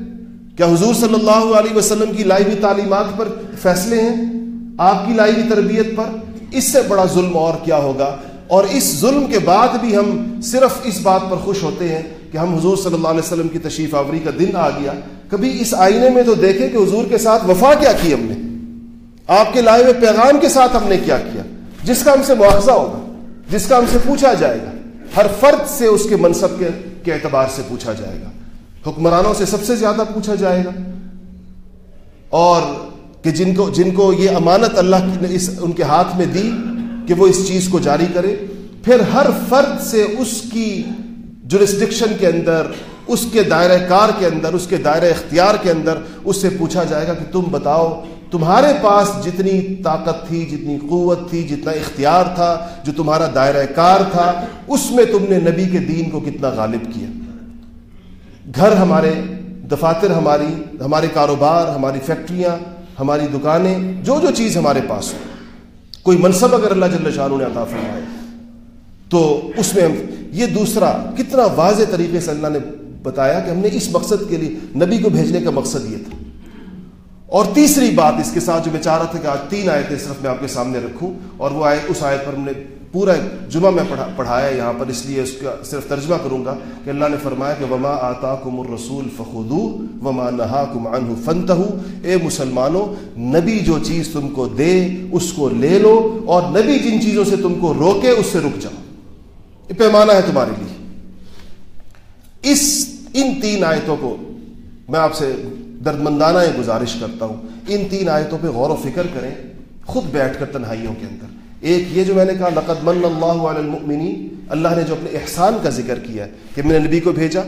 کیا حضور صلی اللہ علیہ وسلم کی لائی ہوئی تعلیمات پر فیصلے ہیں؟ آپ کی لائی ہوئی تربیت پر؟ اس سے بڑا ظلم اور کیا ہوگا؟ اور اس ظلم کے بعد بھی ہم صرف اس بات پر خوش ہوتے ہیں کہ ہم حضور صلی اللہ علیہ وسلم کی تشریف آوری کا دن آ گیا۔ کبھی اس آئینے میں تو دیکھیں کہ حضور کے ساتھ وفا کیا کی ہم نے؟ آپ کے لائے ہوئے پیغام کے ساتھ ہم نے کیا کیا؟ جس کا ہم سے مواخذہ ہوگا، جس کا ہم سے پوچھا جائے گا، ہر فرد سے اس کے منصب کے کے اعتبار سے پوچھا جائے گا۔ حکمرانوں سے سب سے زیادہ پوچھا جائے گا۔ اور کہ جن کو جن کو یہ امانت اللہ نے اس ان کے ہاتھ میں دی کہ وہ اس چیز کو جاری کرے۔ پھر ہر فرد سے اس کی جورسڈکشن کے اندر، اس کے دائرہ کار کے اندر، اس کے دائرہ اختیار کے اندر اس سے پوچھا جائے گا کہ تم بتاؤ، تمہارے پاس جتنی طاقت تھی، جتنی قوت تھی، جتنا اختیار تھا، جو تمہارا دائرہ کار تھا، اس میں تم نے نبی کے دین کو کتنا غالب کیا۔ گھر ہمارے، دفاتر ہماری، ہمارے کاروبار، ہماری فیکٹریاں، ہماری دکانیں، جو جو چیز ہمارے پاس ہو، کوئی منصب اگر اللہ جل شاہ نے عطا فرمائے، تو اس میں یہ دوسرا کتنا واضح طریقے سے اللہ نے بتایا کہ ہم نے اس مقصد کے لیے، نبی کو بھیجنے کا مقصد یہ تھا۔ اور تیسری بات اس کے ساتھ جو میں چاہ رہا تھا کہ آج تین آیتیں صرف میں آپ کے سامنے رکھوں، اور وہ آیت، اس آیت پر ہم نے پورا جمعہ میں پڑھا پڑھایا یہاں پر، اس لیے اس کا صرف ترجمہ کروں گا کہ اللہ نے فرمایا کہ وما آتا کم الرسول فخو وما نہا کم ان فنت اے مسلمانوں، نبی جو چیز تم کو دے، اس کو لے لو اور نبی جن چیزوں سے تم کو روکے، اس سے رک جاؤ۔ یہ پیمانہ ہے تمہارے لیے۔ اس ان تین آیتوں کو میں آپ سے دردمندانہ یہ گزارش کرتا ہوں۔ ان تین آیتوں پہ غور و فکر کریں، خود بیٹھ کر تنہائیوں کے اندر۔ ایک یہ جو میں نے کہا، لقد من اللہ علی المؤمنین، اللہ نے جو اپنے احسان کا ذکر کیا کہ میں نے نبی کو بھیجا۔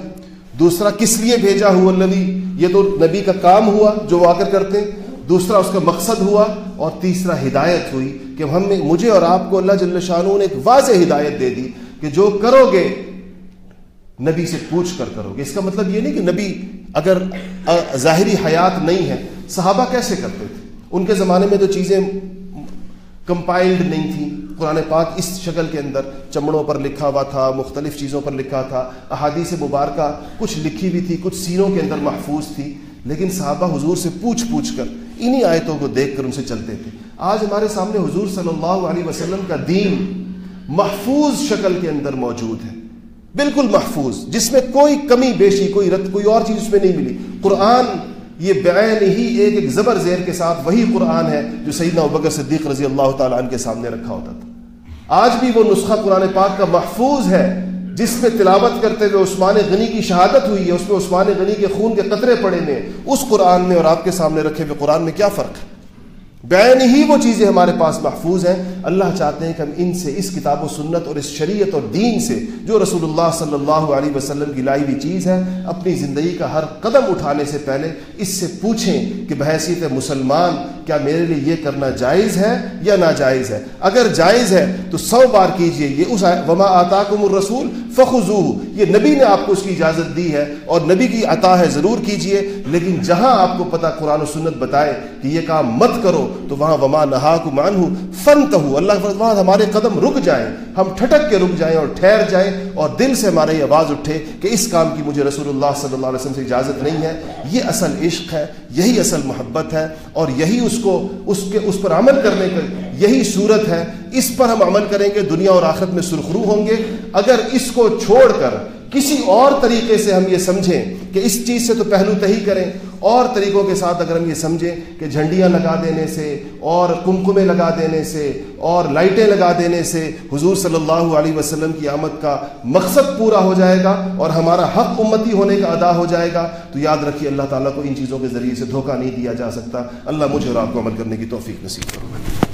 دوسرا، کس لیے بھیجا ہوا النبی؟ یہ تو نبی کا کام ہوا جو وہ آ کر کرتے ہیں۔ دوسرا، اس کا مقصد ہوا۔ اور تیسرا، ہدایت ہوئی کہ ہم نے، مجھے اور آپ کو اللہ جل شاہ نے ایک واضح ہدایت دے دی کہ جو کرو گے، نبی سے پوچھ کر کرو گے۔ اس کا مطلب یہ نہیں کہ نبی اگر ظاہری حیات نہیں ہے، صحابہ کیسے کرتے تھے؟ ان کے زمانے میں تو چیزیں کمپائلڈ نہیں تھیں قرآن پاک اس شکل کے اندر چمڑوں پر لکھا ہوا تھا، مختلف چیزوں پر لکھا تھا۔ احادیث مبارکہ کچھ لکھی ہوئی تھی، کچھ سینوں کے اندر محفوظ تھی۔ لیکن صحابہ حضور سے پوچھ پوچھ کر انہی آیتوں کو دیکھ کر ان سے چلتے تھے۔ آج ہمارے سامنے حضور صلی اللہ علیہ وسلم کا دین محفوظ شکل کے اندر موجود ہے۔ بالکل محفوظ، جس میں کوئی کمی بیشی، کوئی رت، کوئی اور چیز اس میں نہیں ملی۔ قرآن یہ بعین ہی ایک ایک زبر زیر کے ساتھ وہی قرآن ہے جو سیدنا ابکر صدیق رضی اللہ تعالیٰ عنہ کے سامنے رکھا ہوتا تھا۔ آج بھی وہ نسخہ قرآن پاک کا محفوظ ہے، جس میں تلاوت کرتے ہوئے عثمان غنی کی شہادت ہوئی ہے، اس میں عثمان غنی کے خون کے قطرے پڑے نے اس قرآن میں اور آپ کے سامنے رکھے ہوئے قرآن میں کیا فرق ہے؟ بین ہی وہ چیزیں ہمارے پاس محفوظ ہیں۔ اللہ چاہتے ہیں کہ ہم ان سے، اس کتاب و سنت اور اس شریعت اور دین سے، جو رسول اللہ صلی اللہ علیہ وسلم کی لائی ہوئی چیز ہے، اپنی زندگی کا ہر قدم اٹھانے سے پہلے اس سے پوچھیں کہ بحیثیت مسلمان، کیا میرے لیے یہ کرنا جائز ہے یا ناجائز ہے؟ اگر جائز ہے تو سو بار کیجیے، یہ اس وما آتاکم الرسول فخو یہ نبی نے آپ کو اس کی اجازت دی ہے اور نبی کی عطا ہے، ضرور کیجیے۔ لیکن جہاں آپ کو پتا قرآن و سنت بتائے کہ یہ کام مت کرو تو وہاں وما نہا کو مان ہوں فن کہ اللہ وہاں ہمارے قدم رک جائیں، ہم ٹھٹک کے رک جائیں اور ٹھہر جائیں اور دل سے ہمارے یہ آواز اٹھے کہ اس کام کی مجھے رسول اللہ صلی اللہ علیہ وسلم سے اجازت نہیں ہے، یہ اصل عشق ہے، یہی اصل محبت ہے اور یہی اس کو، اس کے، اس پر عمل کرنے کا یہی صورت ہے۔ اس پر ہم عمل کریں گے، دنیا اور آخرت میں سرخرو ہوں گے۔ اگر اس کو چھوڑ کر کسی اور طریقے سے ہم یہ سمجھیں کہ اس چیز سے تو پہلو تہی کریں، اور طریقوں کے ساتھ اگر ہم یہ سمجھیں کہ جھنڈیاں لگا دینے سے، اور کمکمے لگا دینے سے، اور لائٹیں لگا دینے سے حضور صلی اللہ علیہ وسلم کی آمد کا مقصد پورا ہو جائے گا اور ہمارا حق امتی ہونے کا ادا ہو جائے گا، تو یاد رکھیے اللہ تعالیٰ کو ان چیزوں کے ذریعے سے دھوکہ نہیں دیا جا سکتا۔ اللہ مجھے اور آپ کو عمل کرنے کی توفیق نصیب کروں